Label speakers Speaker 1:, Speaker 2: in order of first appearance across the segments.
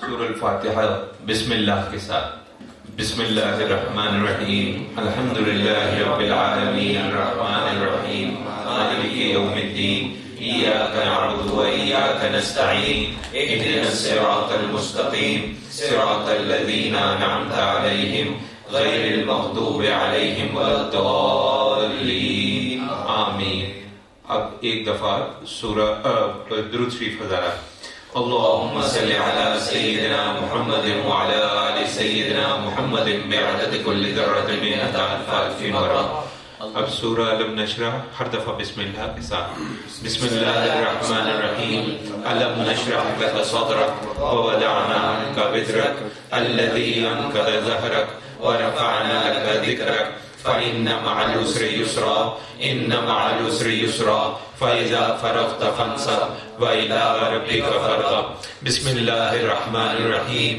Speaker 1: سورہ الفاتحہ بسم اللہ کے ساتھ. بسم اللہ الرحمن الرحیم الحمدللہ رب العالمین الرحمن الرحیم مالک یوم الدین ایاک نعبد و ایاک نستعین اهدنا الصراط المستقیم صراط الذین انعمت علیہم غیر المغضوب علیہم ولا الضالین آمین اب ایک دفعہ سورہ درود شریف ہزارہ اللهم صل على سيدنا محمد وعلى آل سيدنا محمد بعدد كل ذرة من ألف ألف مرة. اب سورہ علم نشرح ہر دفعہ بسم اللہ کے ساتھ. بسم اللہ الرحمن الرحیم. علم نشرح لك صدرك ووضعنا عنك وزرك الذي انقض ظهرك ورفعنا لك ذكرك. فإن مع العسر يسرا، إن مع العسر يسرا، فإذا فرغت فانصب وإلى ربك فارغب. بسم الله الرحمن الرحيم.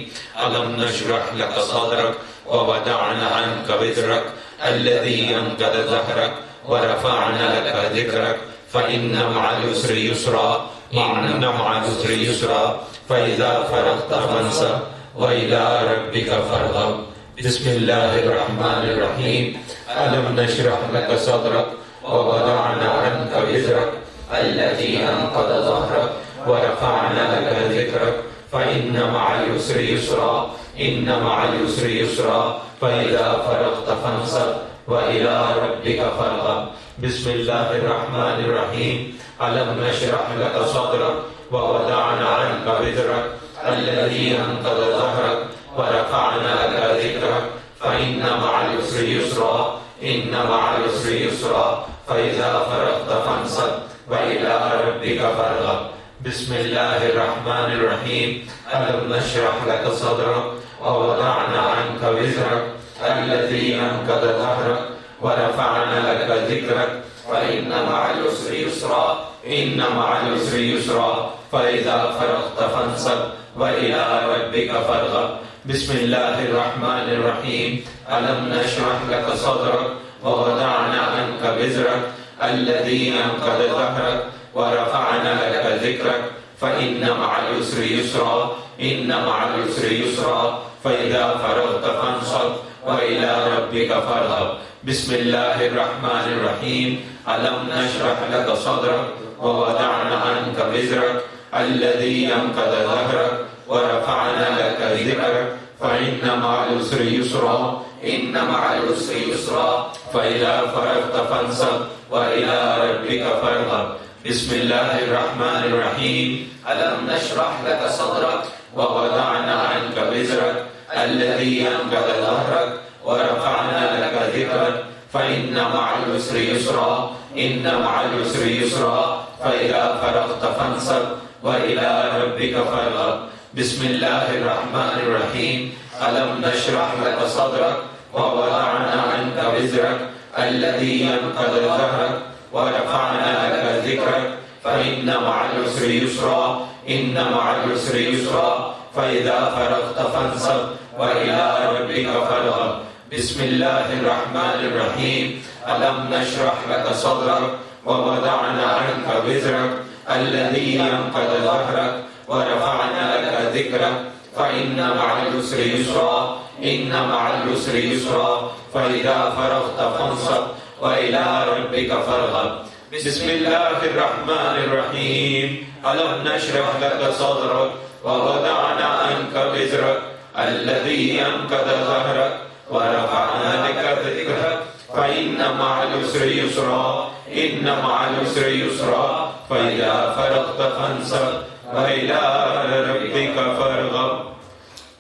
Speaker 1: ألم نشرح لك صدرك ووضعنا عنك وزرك الذي أنقذ ظهرك ورفعنا لك ذكرك. فإن مع العسر يسرا، إن مع العسر يسرا، فإذا فرغت فانصب وإلى ربك فارغب. بسم الله الرحمن الرحيم ألم نشرح لك صدرك ووضعنا عنك وزرك التي أنقض ظهرك ورفعنا لك ذكرك فإن مع اليسر يسرا إن مع اليسر يسرا فإذا فرغت فانصب وإلى ربك فارغب. بسم الله الرحمن الرحيم ألم نشرح لك صدرك ووضعنا عنك وزرك الذي أنقض ظهرك ورفعنا لك ذكرك، فإن مع اليسر يسرا، إن مع العسر يسرا. فإذا فرغت فانصب وإلى ربك فارغب. بسم الله الرحمن الرحيم. ألم نشرح لك صدرك؟ ووضعنا عنك وزرك، الذي أنقض ظهرك. ورفعنا لك ذكرك. فإن مع العسر يسرا، إن مع العسر يسرا. فإذا فرغت فانصب وإلى ربك فارغب. بسم الله الرحمن الرحيم ألم نشرح لك صدرك ووضعنا عنك وزرك الذي أنقذ ظهرك ورفعنا لك ذكرك فإن مع اليسر يسرا إن مع اليسر يسرا فإذا فرغت فانصب وإلى ربك فارغب بسم الله الرحمن الرحيم ألم نشرح لك صدرك ووضعنا عنك وزرك الذي أنقذ ظهرك ورفعنا لك ذكرك، فإن مع العسر يسرا، إن مع العسر يسرا، فإذا فرغت فانصب، وإلى ربك فارغب. بسم الله الرحمن الرحيم. ألم نشرح لك صدرك؟ ووضعنا عنك وزرك. الذي أنقذ ظهرك. ورفعنا لك ذكرك. فإن مع العسر يسرا، إن مع العسر يسرا، فإذا فرغت فانصب، وإلى ربك فارغب. بسم الله الرحمن الرحيم ألم نشرح لك صدرك ووضعنا عنك وزرك الذي ينقذ ظهرك ورفعنا لك ذكرك فإن مع العسر يسرا إن مع العسر يسرا فإذا فرغت فانصب وإلى ربك فارغب بسم الله الرحمن الرحيم ألم نشرح لك صدرك ووضعنا عنك وزرك الذي ينقذ ظهرك ورفعنا لك ذكرك فإن مع العسر يسرا، إن مع العسر يسرا، فإذا فرغت فانصب، وإلى ربك فارغب. بسم الله الرحمن الرحيم. ألم نشرح لك صدرك؟ ووضعنا عنك وزرك. الذي أنقذ ظهرك. ورفعنا لك ذكرك. فإن مع العسر يسرا، إن مع العسر يسرا، فإذا فرغت فانصب.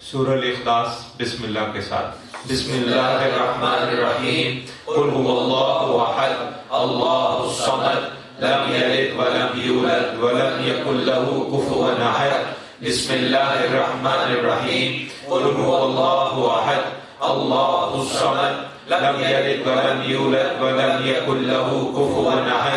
Speaker 1: سورہ الاخلاص بسم اللہ کے ساتھ. بسم اللہ الرحمن الرحیم. قل هو اللہ احد اللہ الصمد. لم يلد ولم يولد ولم يكن له كفوا احد بسم الله الرحمن الرحيم قل هو الله احد الله الصمد. لم يلد ولم يولد ولم يكن له كفوا احد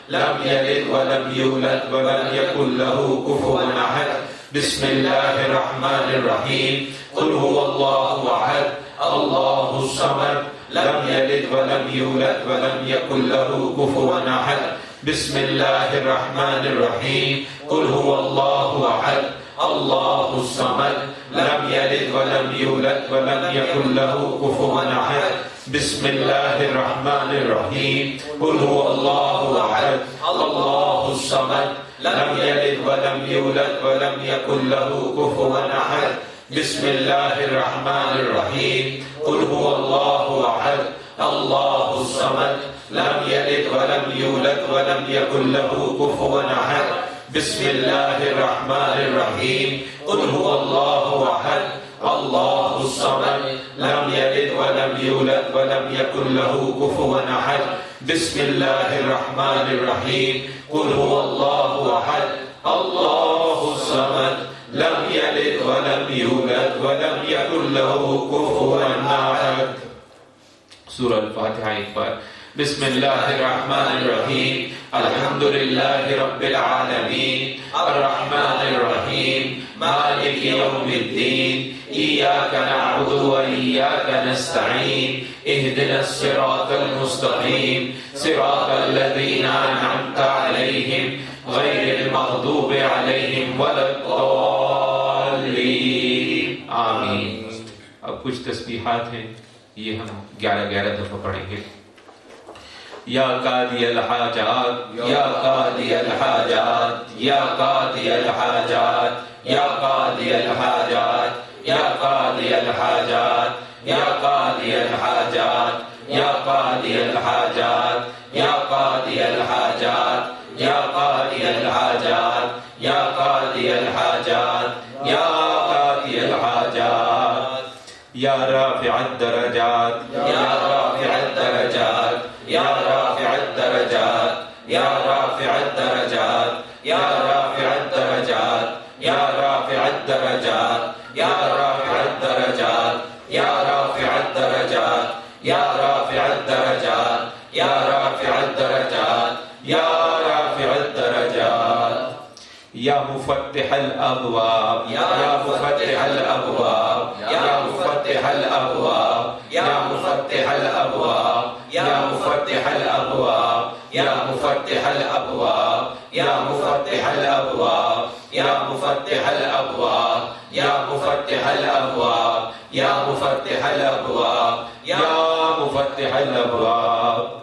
Speaker 1: لم يلد ولم يولد ولم يكن له كفوا أحد. بسم الله الرحمن الرحيم. قل هو الله أحد. الله الصمد. لم يلد ولم يولد ولم يكن له كفوا أحد. بسم الله الرحمن الرحيم. قل هو الله أحد. الله الصمد. لم يلد ولم يولد ولم يكن له كفوا أحد. بسم الله الرحمن الرحيم قل هو الله أحد الله الصمد لم يلد ولم يولد ولم يكن له كفوا أحد بسم الله الرحمن الرحيم قل هو الله أحد الله الصمد لم يلد ولم يولد ولم يكن له كفوا أحد بسم الله الرحمن الرحيم قل هو الله أحد الله الصمد لم يلد ولم يولد ولم يكن له كفوا أحد. بسم الله الرحمن الرحيم. قل هو الله أحد. الله الصمد. لم يلد ولم يولد ولم يكن له كفوا أحد. سورة الفاتحة ایک بار بسم اللہ الرحمن الرحیم الحمدللہ رب العالمین الرحمن الرحیم مالک یوم الدین ایاک نعبد و ایاک نستعین اهدنا الصراط المستقیم صراط الذین انعمت علیہم غیر المغضوب علیہم ولا الضالین آمین اب کچھ تسبیحات ہیں، یہ ہم گیارہ گیارہ دفعہ پڑھیں گے۔ یا قاضی الحاجات یا قاضی الحاجات یا قاضی الحاجات یا قاضی الحاجات یا قاضی الحاجات یا قاضی الحاجات یا قاضی الحاجات یا قاضی الحاجات یا قاضی الحاجات یا قاضی الحاجات یا قاضی الحاجات یا رافع الدرجات یا رافع الدرجات یا رافع الدرجات یا رافع الدرجات یا رافع الدرجات یا رافع الدرجات یا رافع الدرجات یا رافع الدرجات یا رافع الدرجات یا رافع الدرجات. یا مفتح الابواب یا مفتح الابواب یا مفتح الابواب یا مفتح الابواب یا مفتح الابواب. یا مفتح الابواب، یا مفتح الابواب، یا مفتح الابواب، یا مفتح الابواب، یا مفتح الابواب، یا مفتح الابواب۔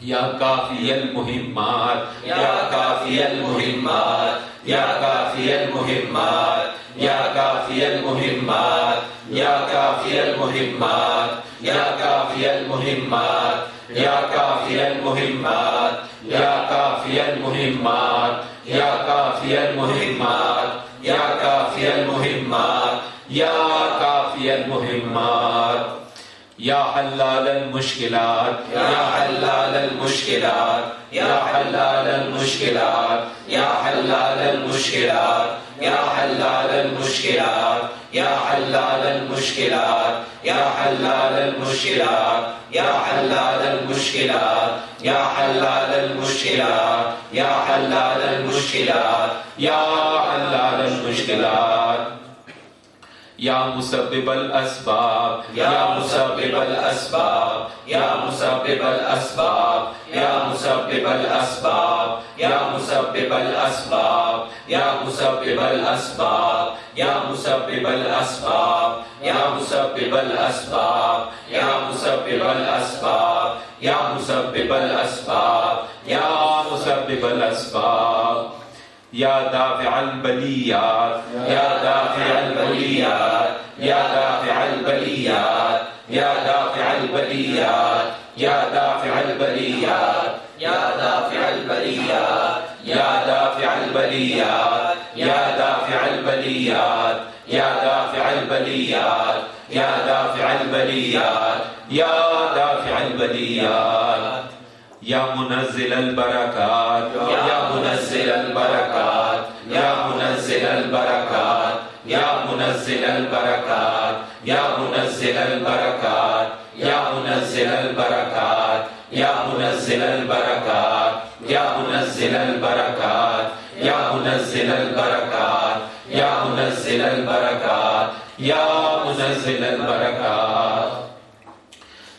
Speaker 1: یا کافی المہمات یا کافی المہمات یا کافی المہمات یا کافی المہمات یا کافی المحمات یا کافی المحمات یا کافی المحمات یا کافی المحمات یا کافی المحمات یا کافی المحمات یا کافی المحمات یا حلال المشکلات یا حلال المشکلات یا حلال المشکلات یا حلال المشکلات یا حلال المشکلات یا حلال المشکلات یا حلال المشکلات یا حلال المشکلات یا حلال المشکلات یا حلال المشکلات یا حلال المشکلات یا مسبب الاسباب یا مسبب الاسباب یا مسبب الاسباب یا مسبب الاسباب یا مسبب الاسباب یا مسبب الاسباب یا مسبب الاسباب یا مسبب الاسباب یا مسبب الاسباب یا مسبب الاسباب یا مسبب الاسباب یا دافع البلیات یا دافع البلیات یا دافع البلیات یا دافع البلیات یا دافع البلیات یا دافع البلیات یا دافع البلیات یا دافع البلیات یا دافع البلیات یا دافع البلیات یا دافع البلیات یا منزل البرکات یا منزل البرکات یا منزل منزل البركات يا منزل البركات يا منزل البركات يا منزل البركات يا منزل البركات يا منزل البركات يا منزل البركات يا منزل البركات يا منزل البركات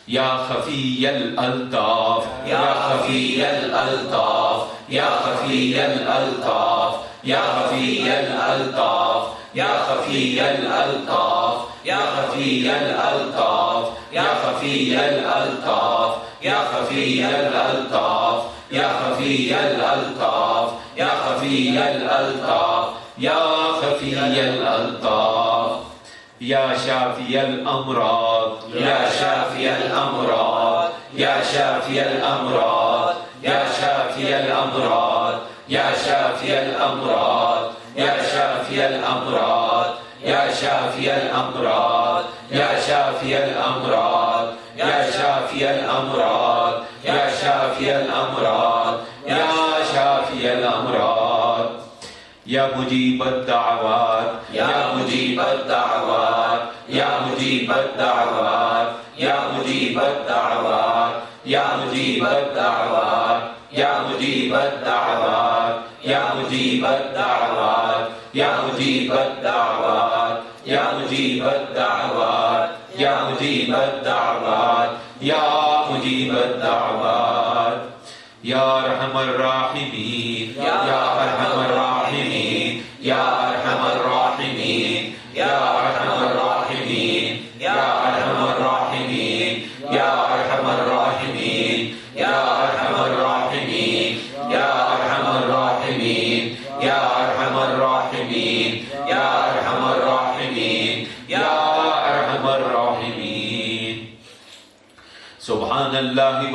Speaker 1: يا خفي الألطاف يا خفي الألطاف يا خفي الألطاف يا خفي الألطاف يا خفي الألطاف يا خفي الألطاف يا خفي الألطاف يا خفي الألطاف يا خفي الألطاف يا خفي الألطاف يا خفي الألطاف يا شافي الأمراض يا شافي الأمراض يا شافي الأمراض يا شافي الأمراض يا شافي الأمراض يا شافي الأمراض يا شافي الأمراض يا شافي الأمراض يا شافي الأمراض يا شافي الأمراض مجيب الدعوات يا مجيب الدعوات يا مجيب الدعوات يا مجيب الدعوات يا مجيب الدعوات يا مجيب الدعوات يا مجيب الدعوات يا مجيب الدعوات يا مجيب الدعوات يا مجيب الدعوات يا مجيب الدعوات يا ارحم الراحمين يا ارحم الراحمين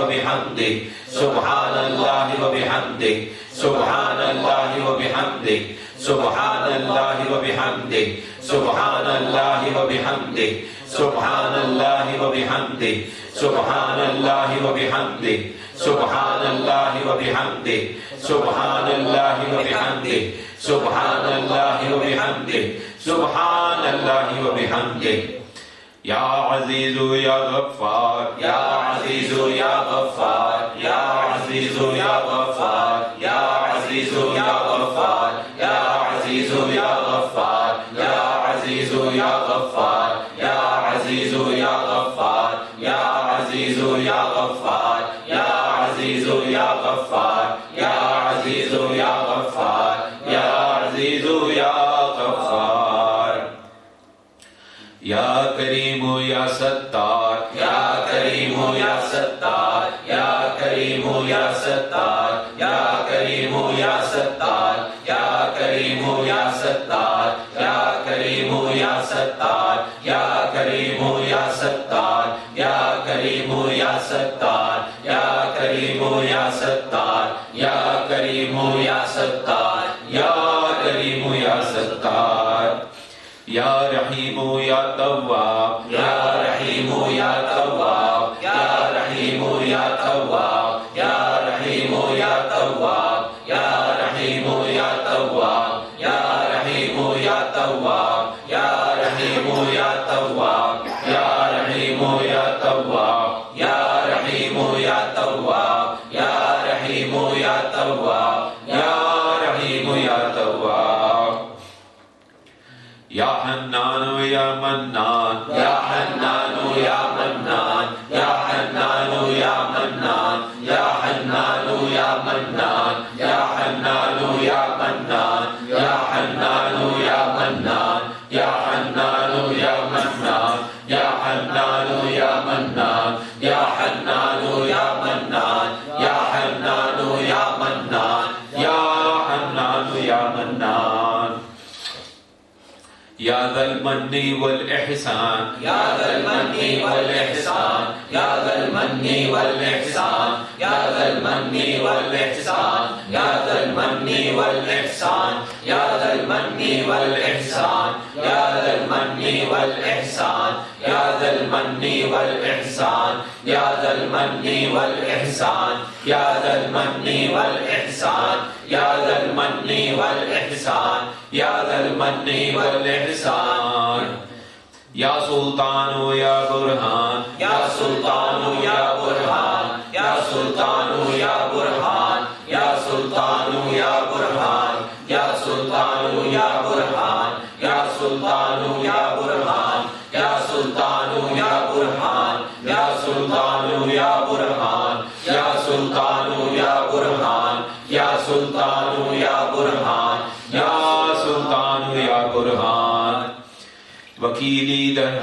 Speaker 1: وبحمده سبحان الله وبحمده سبحان الله وبحمده سبحان الله وبحمده سبحان الله وبحمده سبحان الله وبحمده سبحان الله وبحمده سبحان الله وبحمده سبحان الله وبحمده سبحان الله وبحمده سبحان الله وبحمده يا عزيز يا غفار يا عزيز يا غفار يا عزيز يا غفار يا عزيز يا غفار يا عزيز يا غفار يا عزيز يا غفار يا عزيز يا غفار يا عزيز يا غفار يا عزيز يا غفار يا عزيز يا غفار كريم يا ستار يا كريم يا ستار يا كريم يا ستار يا كريم يا ستار يا كريم يا ستار يا كريم يا ستار يا كريم يا ستار يا كريم يا ستار يا كريم يا ستار يا كريم يا ستار يا كريم يا ستار يا رحيم يا تواب یا حنانو یا منان یا حنانو یا منان یا حنانو یا منان یا حنانو یا منان یا حنانو
Speaker 2: ذا المن والإحسان.
Speaker 1: يا ذا المن والإحسان. يا ذا المن والإحسان. يا ذا المن والإحسان. يا ذا المن والإحسان. يا ذا المن والإحسان. يا ذا المن والإحسان. يا ذا المن والإحسان. يا ذا المن والإحسان، يا ذا المن والإحسان، يا ذا المن والإحسان، يا ذا المن والإحسان.
Speaker 2: یا سلطان و یا برہان
Speaker 1: یا سلطان یا برہان یا سلطان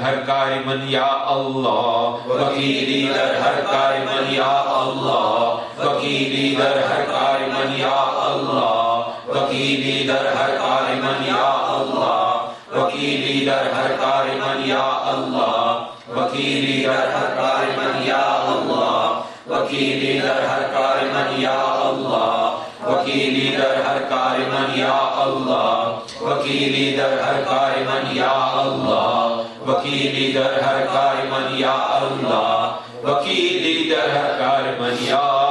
Speaker 2: ہر کار من یا اللہ،
Speaker 1: وکیلی در ہر کار من یا اللہ، وکیلی در ہر کار من یا اللہ، وکیلی در ہر کار من یا اللہ، وکیلی در ہر کار من یا اللہ، وکیلی در ہر کار من یا اللہ، وکیلی در ہر کار من یا اللہ، وکیلی در ہر کار من یا اللہ، وکیلی در ہر کار من یا اللہ وکیلی در ہر کار من یا اللہ
Speaker 2: وکیلی در ہر کار من یا اللہ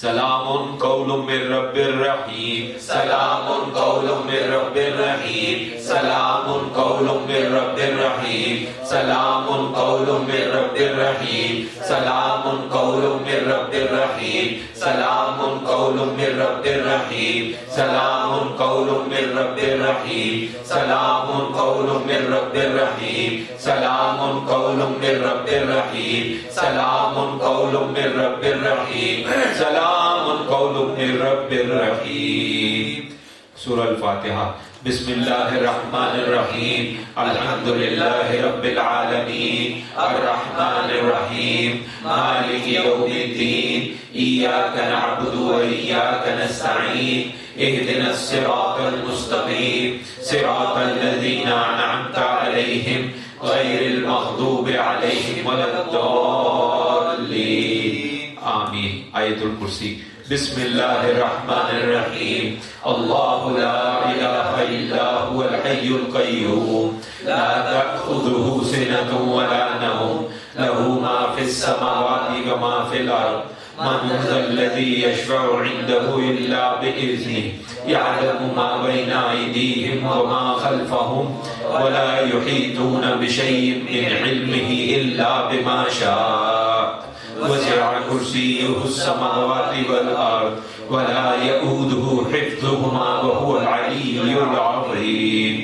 Speaker 2: سلام قول من رب الرحیم
Speaker 1: سلام قول من رب الرحیم سلام قول من رب الرحیم سلام قول من رب الرحیم سلام قول من رب الرحیم سلام قول من رب الرحیم سلام قول من رب الرحیم سلام قول من رب الرحیم سلام قول من رب الرحیم سلام قول من رب الرحیم
Speaker 2: سلام سلام قول من رب الرحیم۔ سورہ الفاتحہ۔ بسم اللہ الرحمن الرحیم۔ الحمد للہ رب العالمین۔ الرحمن الرحیم۔ مالک یوم الدین۔ ایاک نعبد و ایاک نستعین۔ اهدنا الصراط المستقیم۔ صراط الذین انعمت علیہم۔ غیر المغضوب علیہم ولا الضالین۔ آیت الکرسی۔ بسم اللہ الرحمن الرحیم۔ اللہ لا الہ الا هو الحی القیوم۔ لا تأخذه سنة ولا نوم۔ له ما في السماوات وما في الأرض من ذا الذي يشفع عنده إلا بإذنه۔ يعلم ما بين أيديهم وما خلفهم ولا يحيطون بشيء من علمه إلا بما شاء۔ وسع كرسيه السماوات والأرض ولا يؤوده حفظهما وهو العلي العظيم.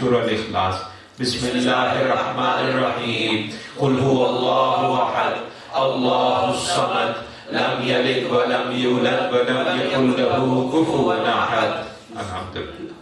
Speaker 2: سورة الإخلاص. بسم الله الرحمن الرحيم. قل هو الله أحد، الله الصمد. لم يلد ولم يولد ولم يكن له كفوا أحد الحمد لله.